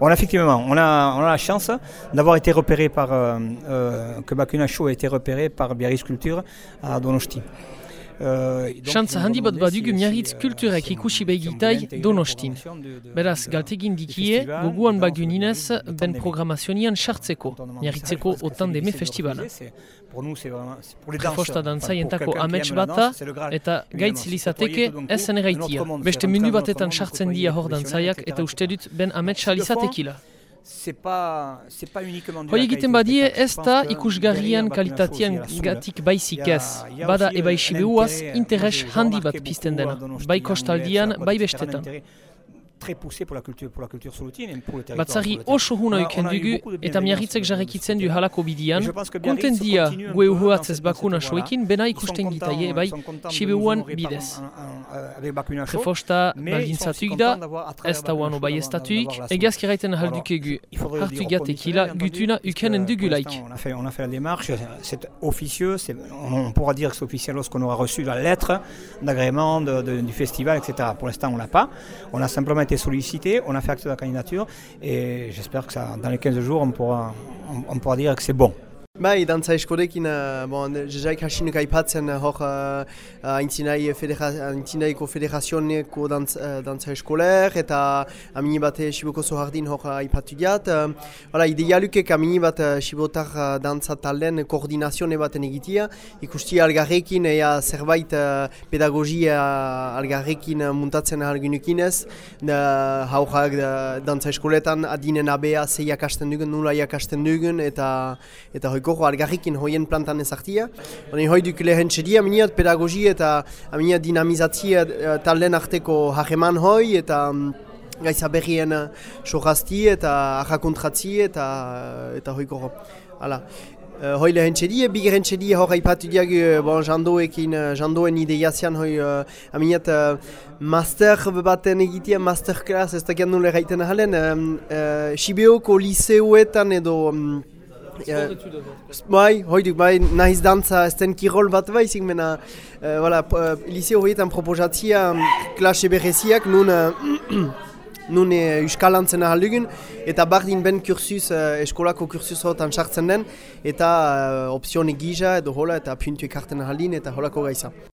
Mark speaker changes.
Speaker 1: On a effectivement, on a, la chance d'avoir été repéré par, euh, euh, que a été repéré par Biarritz Culture à Donosti.
Speaker 2: Chantza handi bat badugu miarritz kulturek ikusi behigitai donostin. Beraz, galtegin dikie, goguan baguninez ben programazionian sartzeko, miarritzeko otan deme festivala. Prefosta dantzaientako amets bata eta gaitz lizateke ezen eraitia. Beste mundu batetan sartzen dia hor dantzaiak eta uste dut ben ametsa lizatekila. Hoi egiten badie ez da ikusgarrian kalitatean gatik baizik ez. Bada ebaixi behuaz interes handi bat pizten dena. Bai kostaldian, bai bestetan.
Speaker 1: Très poussé pour la culture pour la culture solutine et pour le territoire.
Speaker 2: Batzari oso huna uken dugu eta miarritzek jarrekitzen du halako bidian. Konten dia gue uhuatz ez bakuna soekin bena ikusten gitaie bai sibeuan bidez. Prefosta baldintzatuk da, ez da uano bai estatuik, egazki raiten haldukegu hartu gatekila gutuna ukenen dugulaik.
Speaker 1: On a fait, on a fait la démarche, c'est officieux, on pourra dire que c'est officiel lorsqu'on aura reçu la lettre d'agrément du festival, etc. Pour l'instant, on l'a pas. On a simplement été sollicité, on a fait acte de la candidature et j'espère que ça, dans les 15 jours, on pourra, on pourra dire que c'est bon.
Speaker 3: Bai, dantza eskorekin, uh, bon, jezaik hasinik aipatzen uh, hor uh, federa, federazioneko dantz, uh, dantza eskoler eta amini bat Siboko Zohardin hor aipatu giat. Uh, Hala, idealukek amini bat uh, Sibotar uh, dantza talden koordinazione baten egitia. Ikusti algarrekin ea zerbait uh, pedagogia algarrekin muntatzen alginukinez. Haurak uh, dantza eskoletan adinen abea ze jakasten dugun, nula jakasten dugun eta, eta gogo algarrikin hoien plantan ezartia. Honi hoi duk lehen txedia, miniat pedagogi eta miniat dinamizatzia uh, talden arteko hageman hoi eta um, gaiza berrien uh, sohazti eta ahakontratzi eta, eta hoi gogo. Hala. Uh, hoi lehen txedie, bigeren txedie hor haipatu diag bon, jandoekin, jandoen ideiazian hoi uh, aminat uh, master baten egitea, masterclass, ez da gandun leheraiten ahalen, um, uh, Sibeoko liseuetan edo um, Bai, hoiduk, bai, nahiz dantza ez den kirol bat baizik, mena, uh, voilà, uh, liceo horietan proposatzia um, klase berreziak, nun, uh, nun uh, euskalantzen ahaldugun, eta bardin ben kursus, uh, eskolako kursus horretan sartzen den, eta uh, opzione gija edo hola, eta puntu ekarten ahaldin, eta holako gaiza.